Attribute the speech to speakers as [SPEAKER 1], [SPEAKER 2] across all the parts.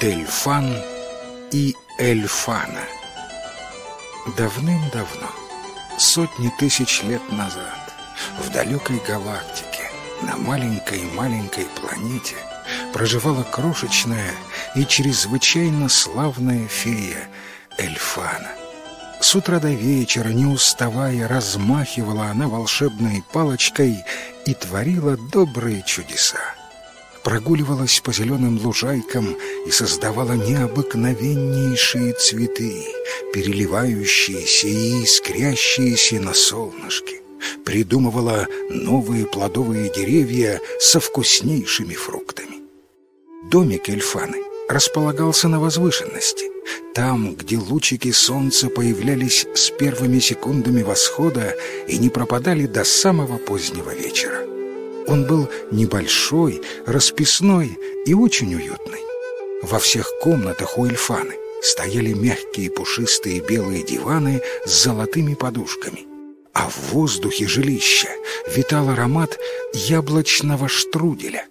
[SPEAKER 1] Дельфан и Эльфана Давным-давно, сотни тысяч лет назад, в далекой галактике, на маленькой-маленькой планете проживала крошечная и чрезвычайно славная фея Эльфана. С утра до вечера, не уставая, размахивала она волшебной палочкой и творила добрые чудеса прогуливалась по зеленым лужайкам и создавала необыкновеннейшие цветы, переливающиеся и искрящиеся на солнышке. Придумывала новые плодовые деревья со вкуснейшими фруктами. Домик Эльфаны располагался на возвышенности, там, где лучики солнца появлялись с первыми секундами восхода и не пропадали до самого позднего вечера. Он был небольшой, расписной и очень уютный. Во всех комнатах у Эльфаны стояли мягкие пушистые белые диваны с золотыми подушками. А в воздухе жилища витал аромат яблочного штруделя.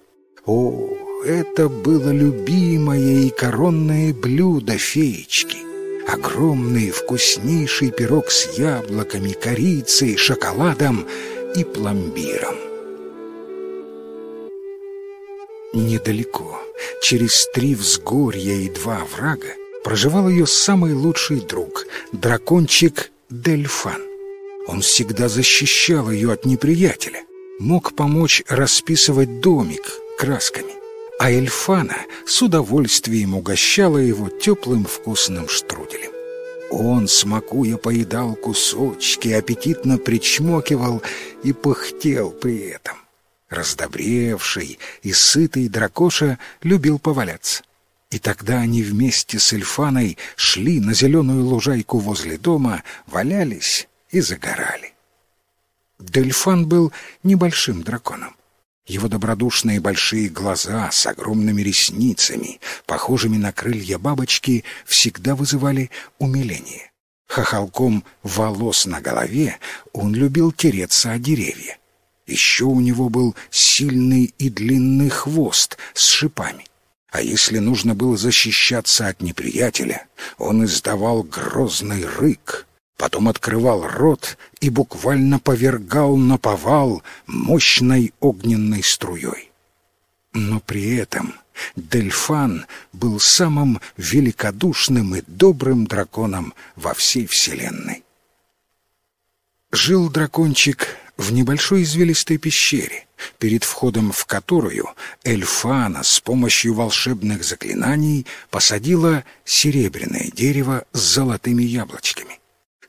[SPEAKER 1] О, это было любимое и коронное блюдо феечки. Огромный вкуснейший пирог с яблоками, корицей, шоколадом и пломбиром. Недалеко, через три взгорья и два врага, проживал ее самый лучший друг, дракончик Дельфан. Он всегда защищал ее от неприятеля, мог помочь расписывать домик красками, а Эльфана с удовольствием угощала его теплым вкусным штруделем. Он, смакуя, поедал кусочки, аппетитно причмокивал и пыхтел при этом. Раздобревший и сытый дракоша любил поваляться. И тогда они вместе с Эльфаной шли на зеленую лужайку возле дома, валялись и загорали. Дельфан был небольшим драконом. Его добродушные большие глаза с огромными ресницами, похожими на крылья бабочки, всегда вызывали умиление. Хохолком волос на голове он любил тереться о деревья. Еще у него был сильный и длинный хвост с шипами. А если нужно было защищаться от неприятеля, он издавал грозный рык, потом открывал рот и буквально повергал на повал мощной огненной струей. Но при этом Дельфан был самым великодушным и добрым драконом во всей вселенной. Жил дракончик в небольшой извилистой пещере, перед входом в которую Эльфана с помощью волшебных заклинаний посадила серебряное дерево с золотыми яблочками.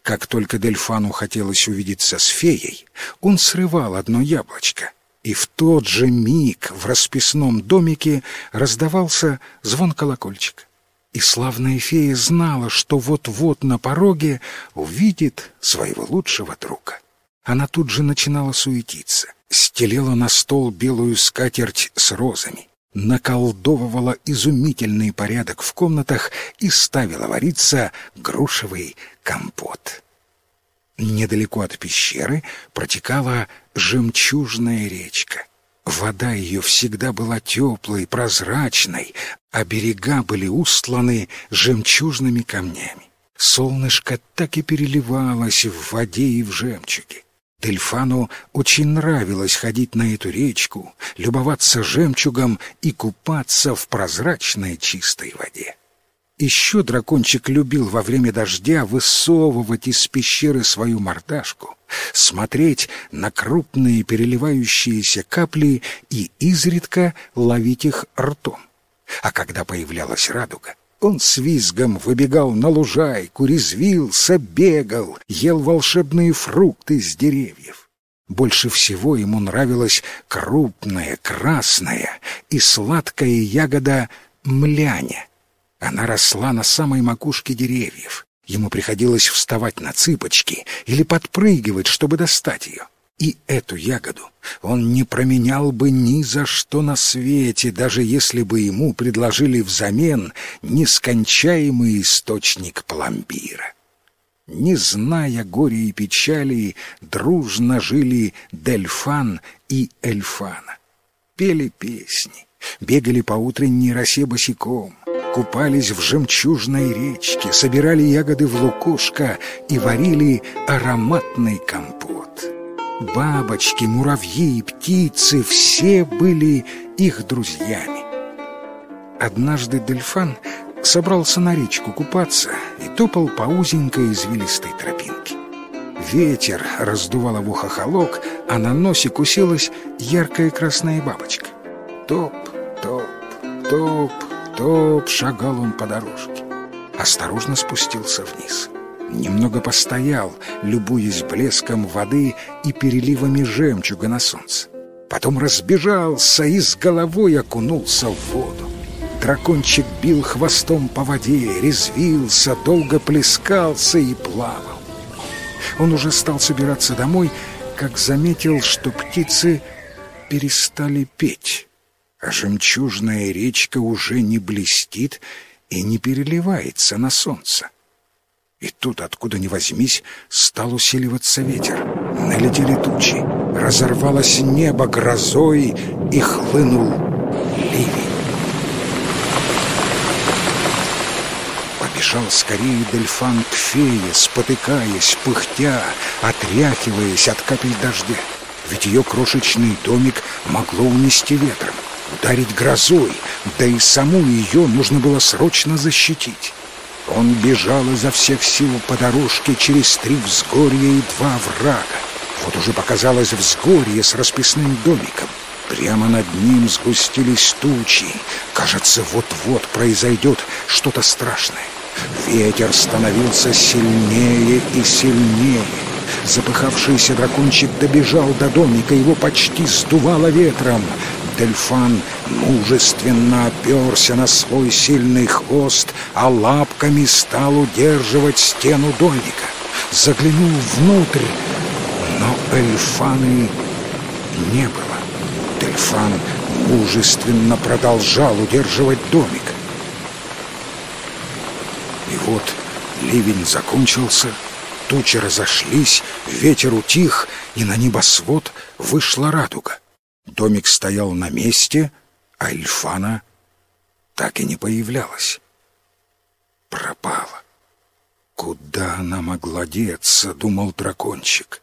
[SPEAKER 1] Как только Дельфану хотелось увидеться с феей, он срывал одно яблочко, и в тот же миг в расписном домике раздавался звон колокольчика. И славная фея знала, что вот-вот на пороге увидит своего лучшего друга. Она тут же начинала суетиться, стелила на стол белую скатерть с розами, наколдовывала изумительный порядок в комнатах и ставила вариться грушевый компот. Недалеко от пещеры протекала жемчужная речка — Вода ее всегда была теплой, прозрачной, а берега были устланы жемчужными камнями. Солнышко так и переливалось в воде и в жемчуге. Дельфану очень нравилось ходить на эту речку, любоваться жемчугом и купаться в прозрачной чистой воде. Еще дракончик любил во время дождя высовывать из пещеры свою мордашку, смотреть на крупные переливающиеся капли и изредка ловить их ртом. А когда появлялась радуга, он с визгом выбегал на лужайку, резвился, бегал, ел волшебные фрукты с деревьев. Больше всего ему нравилась крупная, красная и сладкая ягода мляня — она росла на самой макушке деревьев. Ему приходилось вставать на цыпочки или подпрыгивать, чтобы достать ее. И эту ягоду он не променял бы ни за что на свете, даже если бы ему предложили взамен нескончаемый источник пломбира. Не зная горя и печали, дружно жили Дельфан и Эльфана. Пели песни, бегали по утренней росе босиком — купались в жемчужной речке, собирали ягоды в лукошко и варили ароматный компот. Бабочки, муравьи и птицы все были их друзьями. Однажды Дельфан собрался на речку купаться и топал по узенькой извилистой тропинке. Ветер раздувал его хохолок, а на носик уселась яркая красная бабочка. Топ, топ, топ, топ шагал он по дорожке. Осторожно спустился вниз. Немного постоял, любуясь блеском воды и переливами жемчуга на солнце. Потом разбежался и с головой окунулся в воду. Дракончик бил хвостом по воде, резвился, долго плескался и плавал. Он уже стал собираться домой, как заметил, что птицы перестали петь, а жемчужная речка уже не блестит и не переливается на солнце. И тут, откуда ни возьмись, стал усиливаться ветер. Налетели тучи, разорвалось небо грозой и хлынул ливень. Побежал скорее Дельфан к фее, спотыкаясь, пыхтя, отряхиваясь от капель дождя. Ведь ее крошечный домик могло унести ветром, ударить грозой, да и саму ее нужно было срочно защитить. Он бежал изо всех сил по дорожке через три взгорья и два врага. Вот уже показалось взгорье с расписным домиком. Прямо над ним сгустились тучи. Кажется, вот-вот произойдет что-то страшное. Ветер становился сильнее и сильнее. Запыхавшийся дракончик добежал до домика, его почти сдувало ветром. Дельфан мужественно оперся на свой сильный хвост, а лапками стал удерживать стену домика. Заглянул внутрь, но Эльфаны не было. Дельфан мужественно продолжал удерживать домик. И вот ливень закончился, тучи разошлись, ветер утих, и на небосвод вышла радуга. Домик стоял на месте, а Эльфана так и не появлялась. Пропала. Куда она могла деться, думал дракончик.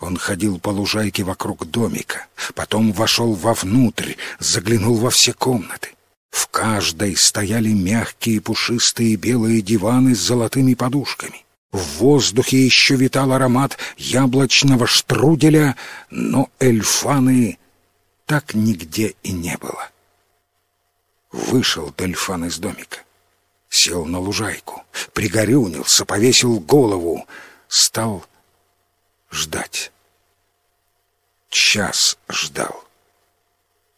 [SPEAKER 1] Он ходил по лужайке вокруг домика, потом вошел вовнутрь, заглянул во все комнаты. В каждой стояли мягкие пушистые белые диваны с золотыми подушками. В воздухе еще витал аромат яблочного штруделя, но эльфаны так нигде и не было. Вышел Дельфан из домика, сел на лужайку, пригорюнился, повесил голову, стал ждать. Час ждал,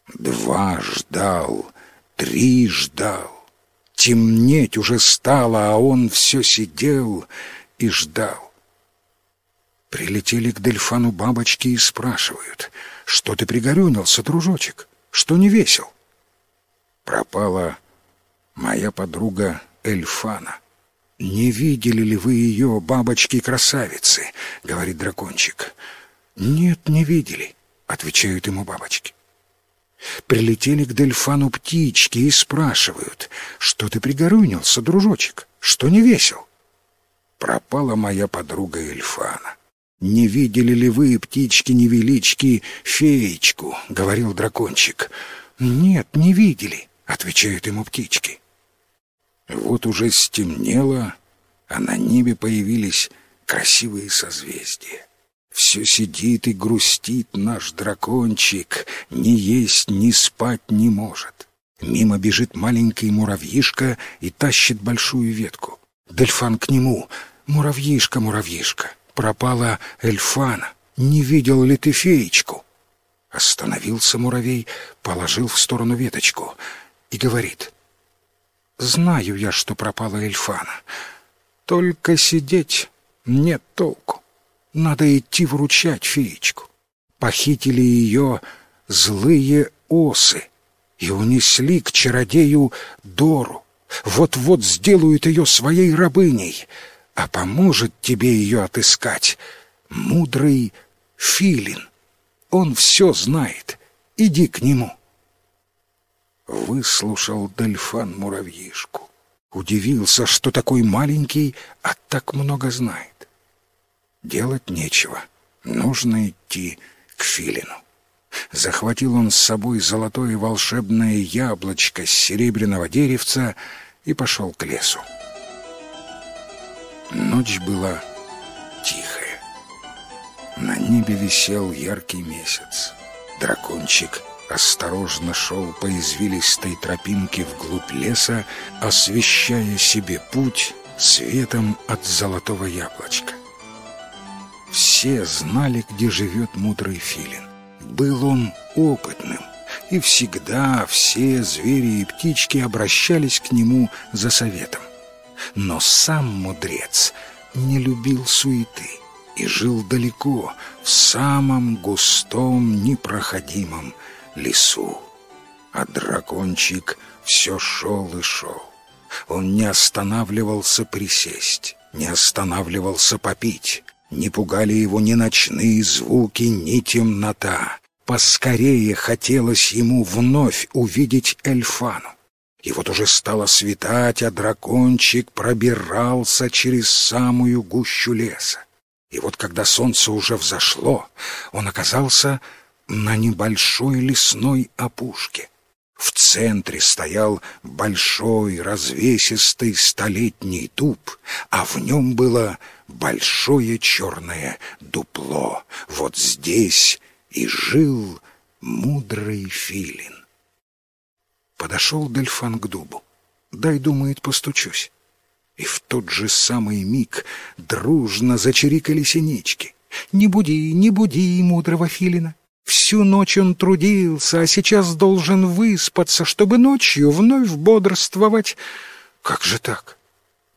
[SPEAKER 1] два ждал, три ждал. Темнеть уже стало, а он все сидел и ждал. Прилетели к Дельфану бабочки и спрашивают, что ты пригорюнился, дружочек, что не весел? Пропала моя подруга Эльфана. «Не видели ли вы ее, бабочки-красавицы?» — говорит дракончик. «Нет, не видели», — отвечают ему бабочки. Прилетели к Дельфану птички и спрашивают, «Что ты пригорюнился, дружочек? Что не весел?» Пропала моя подруга Эльфана. «Не видели ли вы, птички-невелички, феечку?» — говорил дракончик. «Нет, не видели», — отвечают ему птички. Вот уже стемнело, а на небе появились красивые созвездия. Все сидит и грустит наш дракончик, ни есть, ни спать не может. Мимо бежит маленький муравьишка и тащит большую ветку. Дельфан к нему. «Муравьишка, муравьишка, пропала Эльфана. Не видел ли ты феечку?» Остановился муравей, положил в сторону веточку и говорит. «Знаю я, что пропала Эльфана. Только сидеть нет толку. Надо идти вручать феечку. Похитили ее злые осы и унесли к чародею Дору. Вот-вот сделают ее своей рабыней, а поможет тебе ее отыскать мудрый филин. Он все знает. Иди к нему. Выслушал Дельфан муравьишку, Удивился, что такой маленький, а так много знает. Делать нечего. Нужно идти к филину. Захватил он с собой золотое волшебное яблочко с серебряного деревца и пошел к лесу. Ночь была тихая. На небе висел яркий месяц. Дракончик осторожно шел по извилистой тропинке вглубь леса, освещая себе путь светом от золотого яблочка. Все знали, где живет мудрый филин. Был он опытным, и всегда все звери и птички обращались к нему за советом. Но сам мудрец не любил суеты и жил далеко, в самом густом, непроходимом лесу. А дракончик все шел и шел. Он не останавливался присесть, не останавливался попить. Не пугали его ни ночные звуки, ни темнота. Поскорее хотелось ему вновь увидеть Эльфану. И вот уже стало светать, а дракончик пробирался через самую гущу леса. И вот когда солнце уже взошло, он оказался на небольшой лесной опушке. В центре стоял большой развесистый столетний дуб, а в нем было большое черное дупло. Вот здесь и жил мудрый филин. Подошел Дельфан к дубу. Дай, думает, постучусь. И в тот же самый миг дружно зачирикали синички. «Не буди, не буди мудрого филина! Всю ночь он трудился, а сейчас должен выспаться, чтобы ночью вновь бодрствовать. Как же так?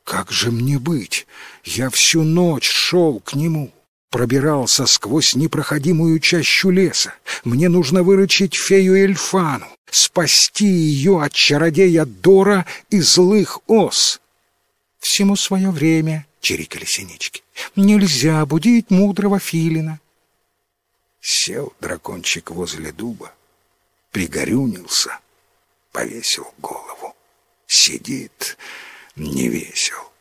[SPEAKER 1] Как же мне быть? Я всю ночь шел к нему, пробирался сквозь непроходимую чащу леса. Мне нужно выручить фею Эльфану, спасти ее от чародея Дора и злых ос. Всему свое время, — чирикали синички. Нельзя будить мудрого филина. Сел дракончик возле дуба, пригорюнился, повесил голову. Сидит, не весел.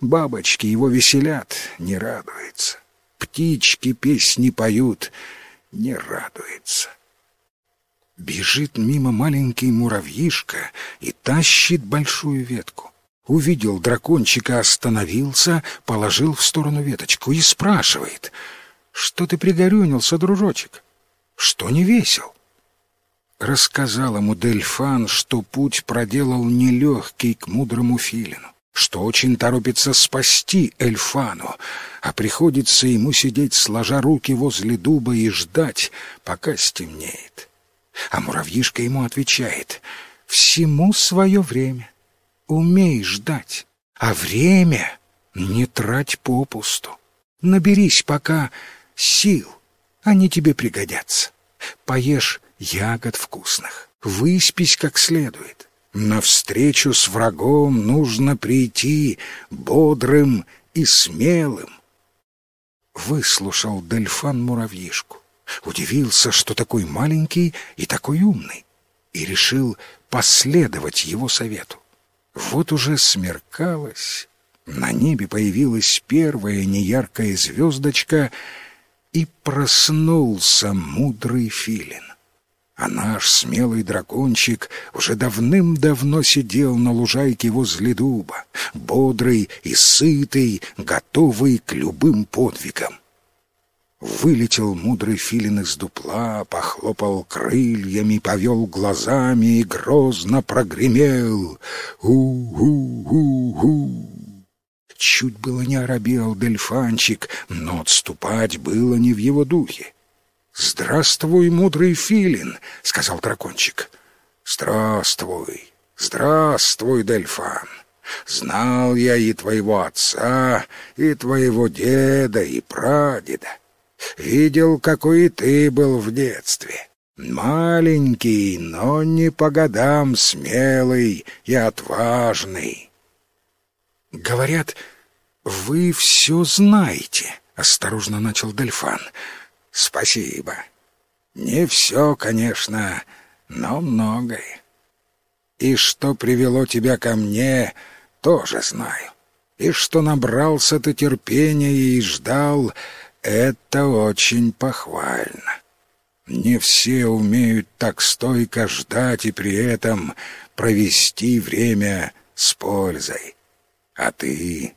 [SPEAKER 1] Бабочки его веселят, не радуется. Птички песни поют, не радуется. Бежит мимо маленький муравьишка и тащит большую ветку. Увидел дракончика, остановился, положил в сторону веточку и спрашивает — что ты пригорюнился, дружочек? Что не весел? Рассказал ему Дельфан, что путь проделал нелегкий к мудрому филину, что очень торопится спасти Эльфану, а приходится ему сидеть, сложа руки возле дуба и ждать, пока стемнеет. А муравьишка ему отвечает, «Всему свое время. Умей ждать, а время не трать попусту. Наберись пока сил. Они тебе пригодятся. Поешь ягод вкусных, выспись как следует. На встречу с врагом нужно прийти бодрым и смелым. Выслушал Дельфан муравьишку, удивился, что такой маленький и такой умный, и решил последовать его совету. Вот уже смеркалось, на небе появилась первая неяркая звездочка — и проснулся мудрый филин. А наш смелый дракончик уже давным-давно сидел на лужайке возле дуба, бодрый и сытый, готовый к любым подвигам. Вылетел мудрый филин из дупла, похлопал крыльями, повел глазами и грозно прогремел. «У-у-у-у!» Чуть было не оробел дельфанчик, но отступать было не в его духе. «Здравствуй, мудрый филин!» — сказал дракончик. «Здравствуй, здравствуй, дельфан! Знал я и твоего отца, и твоего деда, и прадеда. Видел, какой и ты был в детстве. Маленький, но не по годам смелый и отважный. «Говорят, вы все знаете», — осторожно начал Дельфан. «Спасибо. Не все, конечно, но многое. И что привело тебя ко мне, тоже знаю. И что набрался ты терпения и ждал, это очень похвально. Не все умеют так стойко ждать и при этом провести время с пользой. А ты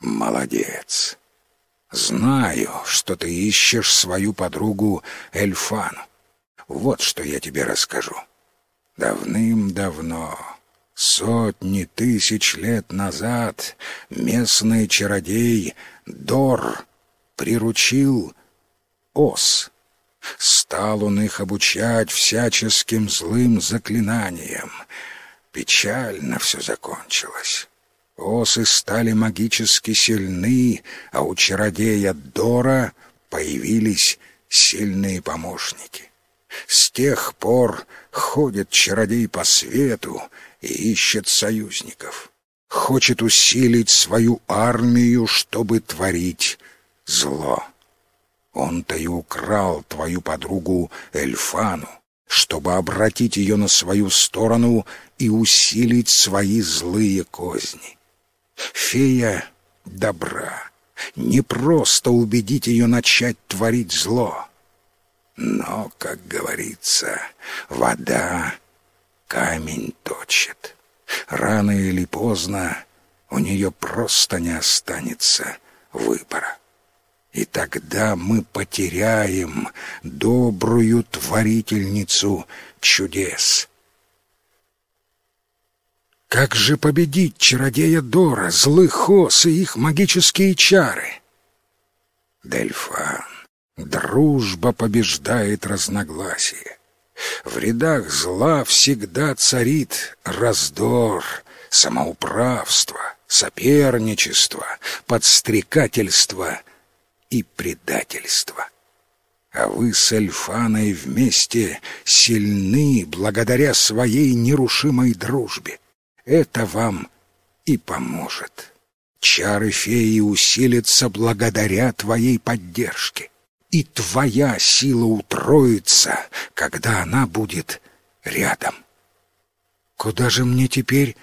[SPEAKER 1] молодец. Знаю, что ты ищешь свою подругу Эльфану. Вот что я тебе расскажу. Давным-давно, сотни тысяч лет назад, местный чародей Дор приручил ос. Стал он их обучать всяческим злым заклинаниям. Печально все закончилось. Осы стали магически сильны, а у чародея Дора появились сильные помощники. С тех пор ходит чародей по свету и ищет союзников. Хочет усилить свою армию, чтобы творить зло. Он-то и украл твою подругу Эльфану, чтобы обратить ее на свою сторону и усилить свои злые козни. Фея добра. Не просто убедить ее начать творить зло. Но, как говорится, вода камень точит. Рано или поздно у нее просто не останется выбора. И тогда мы потеряем добрую творительницу чудес. Как же победить чародея Дора, злых ос и их магические чары? Дельфан, дружба побеждает разногласия. В рядах зла всегда царит раздор, самоуправство, соперничество, подстрекательство — и предательство. А вы с Эльфаной вместе сильны благодаря своей нерушимой дружбе. Это вам и поможет. Чары феи усилятся благодаря твоей поддержке. И твоя сила утроится, когда она будет рядом. «Куда же мне теперь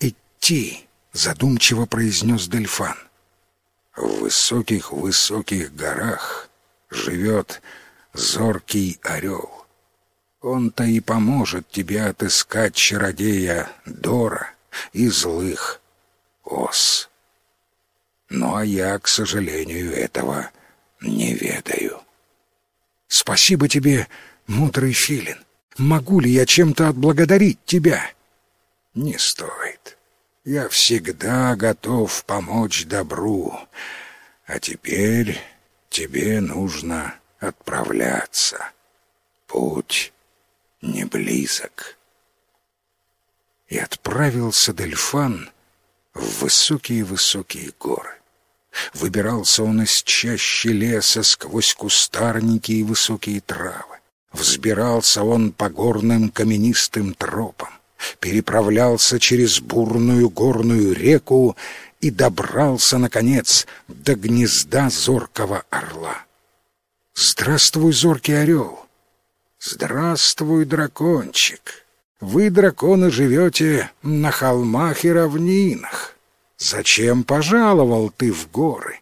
[SPEAKER 1] идти?» — задумчиво произнес Дельфан. — в высоких-высоких горах живет зоркий орел. Он-то и поможет тебе отыскать чародея Дора и злых ос. Ну, а я, к сожалению, этого не ведаю. Спасибо тебе, мудрый филин. Могу ли я чем-то отблагодарить тебя? Не стоит. Я всегда готов помочь добру, а теперь тебе нужно отправляться. Путь не близок. И отправился Дельфан в высокие-высокие горы. Выбирался он из чащи леса сквозь кустарники и высокие травы. Взбирался он по горным каменистым тропам переправлялся через бурную горную реку и добрался, наконец, до гнезда зоркого орла. «Здравствуй, зоркий орел!» «Здравствуй, дракончик! Вы, драконы, живете на холмах и равнинах. Зачем пожаловал ты в горы?»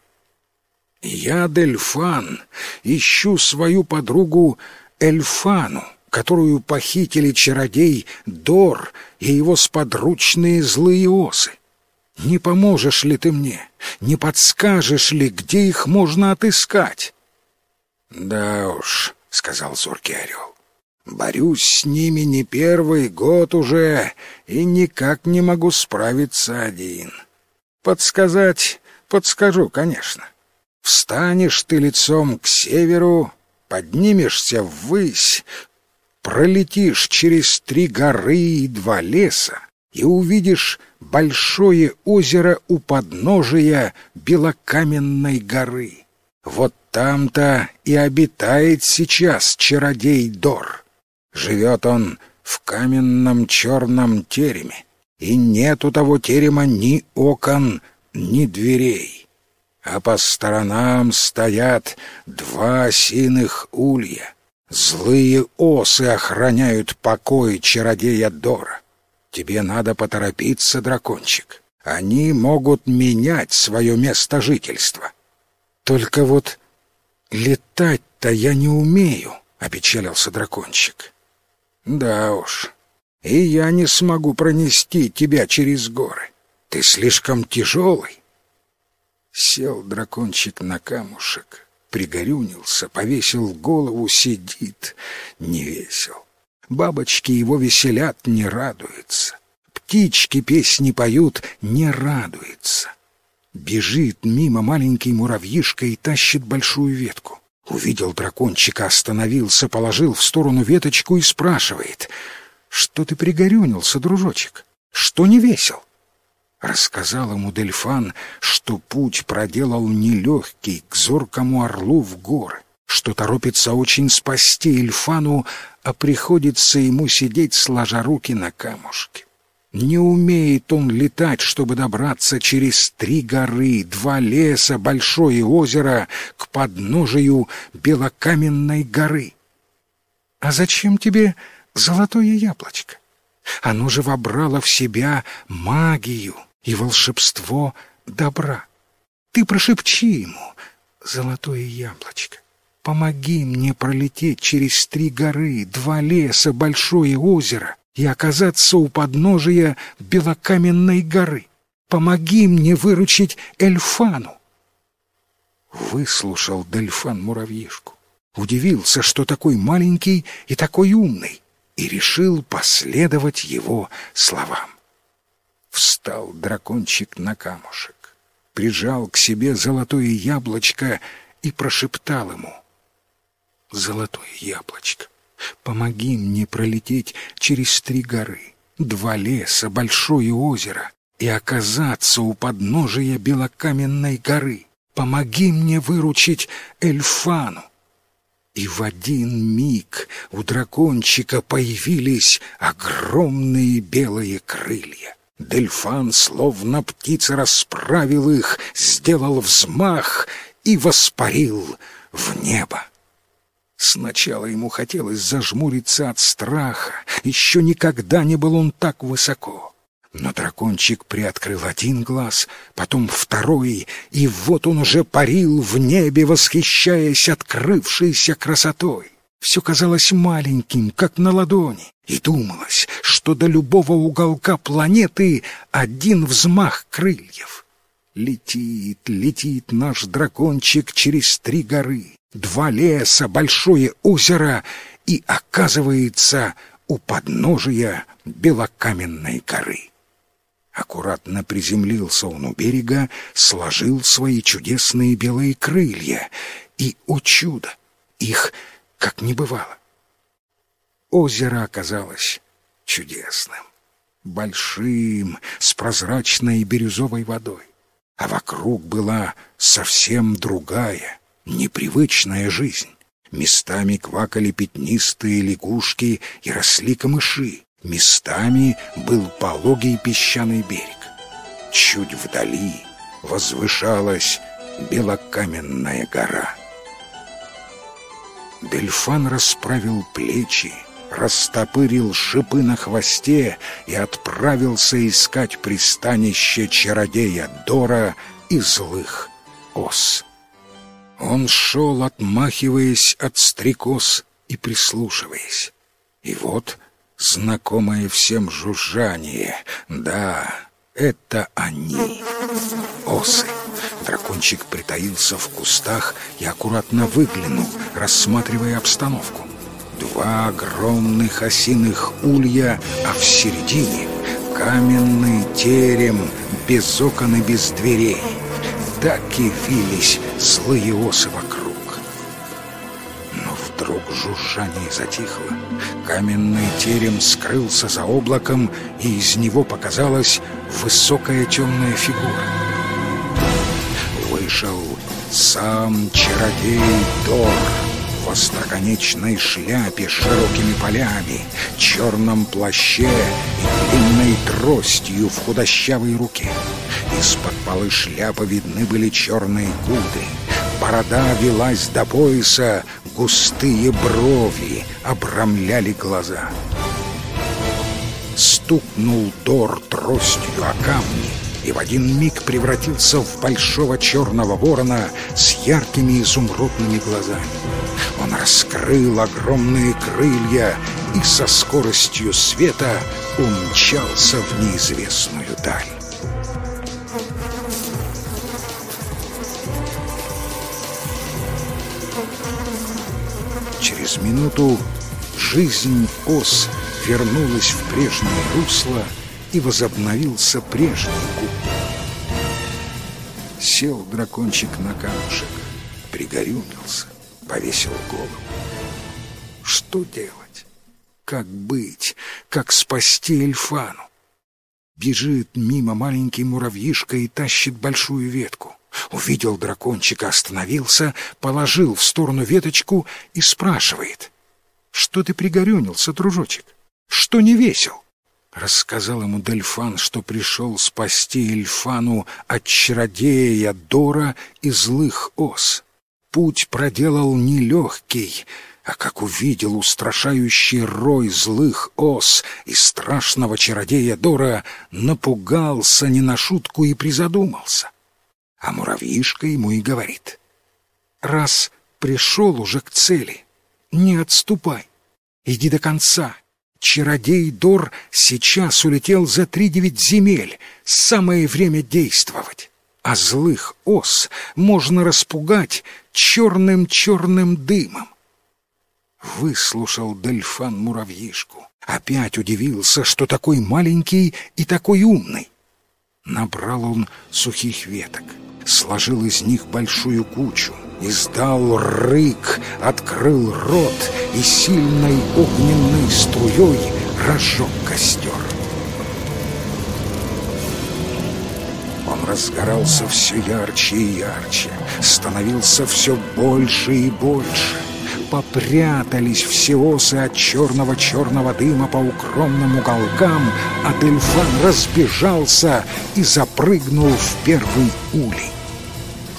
[SPEAKER 1] «Я, Дельфан, ищу свою подругу Эльфану, которую похитили чародей Дор и его сподручные злые осы. Не поможешь ли ты мне? Не подскажешь ли, где их можно отыскать? Да уж, сказал зоркий орел. Борюсь с ними не первый год уже и никак не могу справиться один. Подсказать подскажу, конечно. Встанешь ты лицом к северу, поднимешься ввысь, пролетишь через три горы и два леса и увидишь большое озеро у подножия белокаменной горы. Вот там-то и обитает сейчас чародей Дор. Живет он в каменном черном тереме, и нет у того терема ни окон, ни дверей. А по сторонам стоят два синых улья — Злые осы охраняют покой чародея Дора. Тебе надо поторопиться, дракончик. Они могут менять свое место жительства. Только вот летать-то я не умею, — опечалился дракончик. Да уж, и я не смогу пронести тебя через горы. Ты слишком тяжелый. Сел дракончик на камушек, пригорюнился, повесил голову, сидит, не весел. Бабочки его веселят, не радуются. Птички песни поют, не радуется. Бежит мимо маленький муравьишка и тащит большую ветку. Увидел дракончика, остановился, положил в сторону веточку и спрашивает. «Что ты пригорюнился, дружочек? Что не весел?» Рассказал ему Дельфан, что путь проделал нелегкий к зоркому орлу в горы, что торопится очень спасти Эльфану, а приходится ему сидеть сложа руки на камушке. Не умеет он летать, чтобы добраться через три горы, два леса, большое озеро к подножию белокаменной горы. А зачем тебе золотое яблочко? Оно же вобрало в себя магию и волшебство добра. Ты прошепчи ему, золотое яблочко. Помоги мне пролететь через три горы, два леса, большое озеро и оказаться у подножия белокаменной горы. Помоги мне выручить Эльфану. Выслушал Дельфан муравьишку, удивился, что такой маленький и такой умный, и решил последовать его словам. Встал дракончик на камушек, прижал к себе золотое яблочко и прошептал ему. «Золотое яблочко, Помоги мне пролететь через три горы, два леса, большое озеро и оказаться у подножия белокаменной горы. Помоги мне выручить Эльфану. И в один миг у дракончика появились огромные белые крылья. Дельфан, словно птица, расправил их, сделал взмах и воспарил в небо. Сначала ему хотелось зажмуриться от страха. Еще никогда не был он так высоко. Но дракончик приоткрыл один глаз, потом второй, и вот он уже парил в небе, восхищаясь открывшейся красотой. Все казалось маленьким, как на ладони, и думалось, что до любого уголка планеты один взмах крыльев. Летит, летит наш дракончик через три горы, два леса, большое озеро и оказывается у подножия белокаменной горы. Аккуратно приземлился он у берега, сложил свои чудесные белые крылья, и, о чудо, их как не бывало. Озеро оказалось чудесным, большим, с прозрачной бирюзовой водой, а вокруг была совсем другая, непривычная жизнь. Местами квакали пятнистые лягушки и росли камыши. Местами был пологий песчаный берег. Чуть вдали возвышалась белокаменная гора. Дельфан расправил плечи, растопырил шипы на хвосте и отправился искать пристанище чародея Дора и злых ос. Он шел, отмахиваясь от стрекоз и прислушиваясь. И вот знакомое всем жужжание. Да, это они, осы. Дракончик притаился в кустах и аккуратно выглянул, рассматривая обстановку. Два огромных осиных улья, а в середине каменный терем без окон и без дверей так и вились злые осы вокруг. Но вдруг жужжание затихло. Каменный терем скрылся за облаком, и из него показалась высокая темная фигура. Вышел сам чародей Дор в остроконечной шляпе с широкими полями, черном плаще и длинной тростью в худощавой руке. Из-под полы шляпы видны были черные гуды. Борода велась до пояса, густые брови обрамляли глаза. Стукнул Дор тростью о камни, и в один миг превратился в большого черного ворона с яркими изумрудными глазами. Он раскрыл огромные крылья и со скоростью света умчался в неизвестную даль. Через минуту жизнь ос вернулась в прежнее русло и возобновился прежний куб. Сел дракончик на камушек, пригорюнился, повесил голову. Что делать? Как быть? Как спасти Эльфану? Бежит мимо маленький муравьишка и тащит большую ветку. Увидел дракончика, остановился, положил в сторону веточку и спрашивает. «Что ты пригорюнился, дружочек? Что не весел?» Рассказал ему Дельфан, что пришел спасти Эльфану от чародея Дора и злых ос. Путь проделал нелегкий, а как увидел устрашающий рой злых ос и страшного чародея Дора, напугался не на шутку и призадумался. А муравьишка ему и говорит, «Раз пришел уже к цели, не отступай, иди до конца». Чародей Дор сейчас улетел за три девять земель, самое время действовать. А злых ос можно распугать черным-черным дымом. Выслушал Дельфан муравьишку. Опять удивился, что такой маленький и такой умный. Набрал он сухих веток, сложил из них большую кучу, издал рык, открыл рот и сильной огненной струей разжег костер. Он разгорался все ярче и ярче, становился все больше и больше. Попрятались все осы от черного-черного дыма по укромным уголкам, а Дельфан разбежался и запрыгнул в первый улей.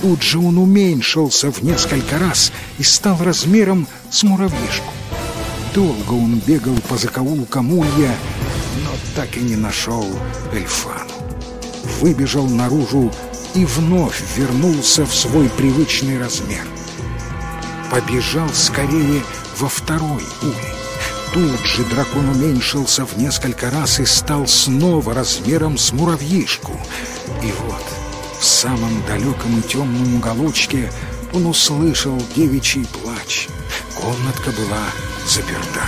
[SPEAKER 1] Тут же он уменьшился в несколько раз и стал размером с муравьишку. Долго он бегал по закоулкам улья, но так и не нашел Эльфану. Выбежал наружу и вновь вернулся в свой привычный размер. Побежал скорее во второй улей. Тут же дракон уменьшился в несколько раз и стал снова размером с муравьишку. И вот в самом далеком и темном уголочке он услышал девичий плач. Комнатка была заперта.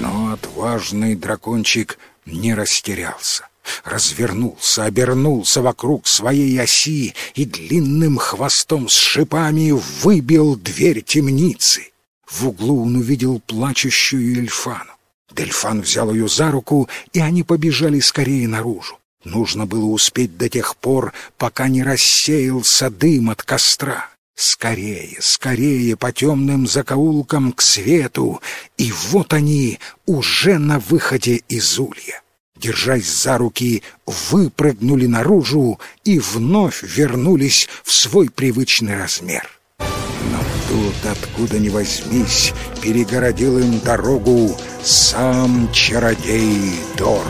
[SPEAKER 1] Но отважный дракончик не растерялся. Развернулся, обернулся вокруг своей оси и длинным хвостом с шипами выбил дверь темницы. В углу он увидел плачущую Эльфану. Дельфан взял ее за руку, и они побежали скорее наружу. Нужно было успеть до тех пор, пока не рассеялся дым от костра. Скорее, скорее по темным закоулкам к свету, и вот они уже на выходе из улья. Держась за руки, выпрыгнули наружу и вновь вернулись в свой привычный размер. Но тут, откуда ни возьмись, перегородил им дорогу сам чародей Дор.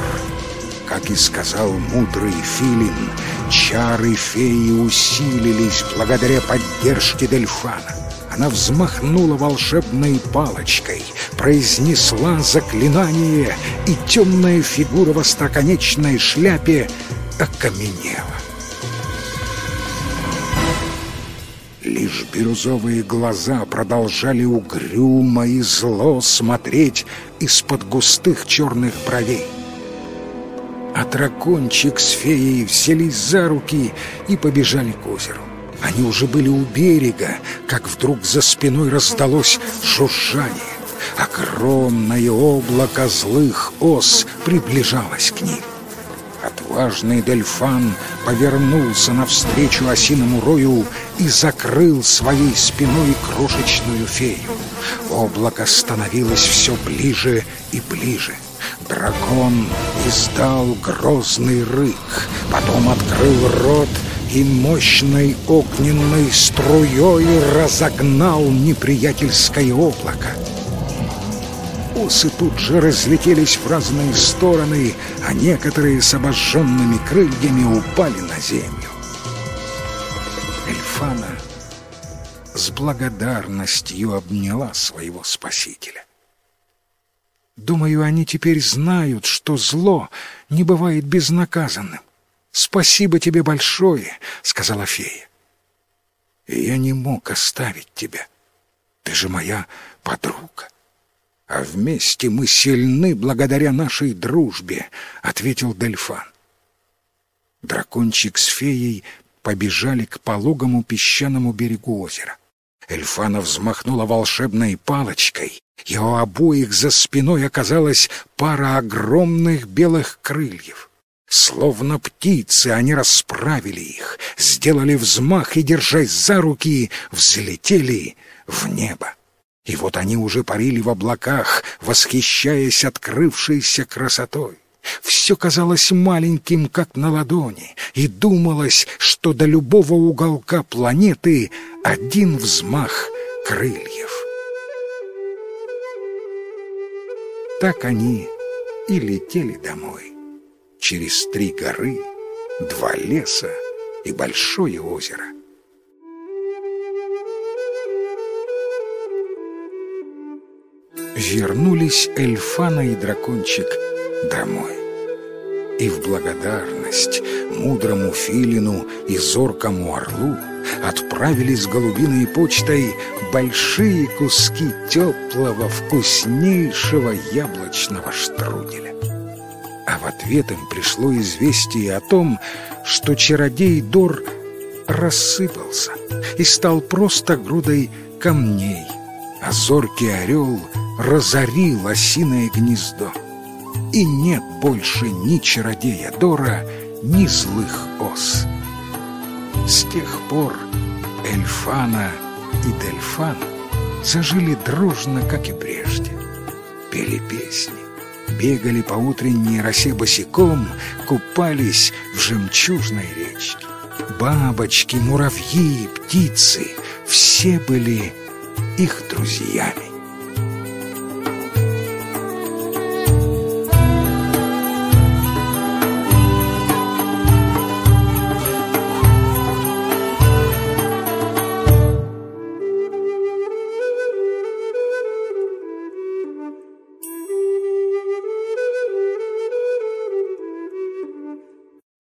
[SPEAKER 1] Как и сказал мудрый Филин, чары феи усилились благодаря поддержке Дельфана. Она взмахнула волшебной палочкой, произнесла заклинание, и темная фигура в остроконечной шляпе окаменела. Лишь бирюзовые глаза продолжали угрюмо и зло смотреть из-под густых черных бровей а дракончик с феей взялись за руки и побежали к озеру. Они уже были у берега, как вдруг за спиной раздалось шуршание. Огромное облако злых ос приближалось к ним. Отважный Дельфан повернулся навстречу осиному рою и закрыл своей спиной крошечную фею. Облако становилось все ближе и ближе. Дракон издал грозный рык, потом открыл рот и мощной огненной струей разогнал неприятельское облако. осы тут же разлетелись в разные стороны, а некоторые с обожженными крыльями упали на землю. Эльфана с благодарностью обняла своего спасителя. Думаю, они теперь знают, что зло не бывает безнаказанным. «Спасибо тебе большое», — сказала фея. «И я не мог оставить тебя. Ты же моя подруга. А вместе мы сильны благодаря нашей дружбе», — ответил Дельфан. Дракончик с феей побежали к пологому песчаному берегу озера. Эльфана взмахнула волшебной палочкой, и у обоих за спиной оказалась пара огромных белых крыльев. Словно птицы они расправили их, сделали взмах и, держась за руки, взлетели в небо. И вот они уже парили в облаках, восхищаясь открывшейся красотой. Все казалось маленьким, как на ладони, и думалось, что до любого уголка планеты один взмах крыльев. Так они и летели домой через три горы, два леса и большое озеро. Вернулись Эльфана и дракончик домой. И в благодарность мудрому филину и зоркому орлу отправились с голубиной почтой большие куски теплого, вкуснейшего яблочного штруделя а в ответ им пришло известие о том, что чародей Дор рассыпался и стал просто грудой камней, а зоркий орел разорил осиное гнездо. И нет больше ни чародея Дора, ни злых ос. С тех пор Эльфана и Дельфан зажили дружно, как и прежде, пели песни бегали по утренней росе босиком, купались в жемчужной речке. Бабочки, муравьи, птицы — все были их друзьями.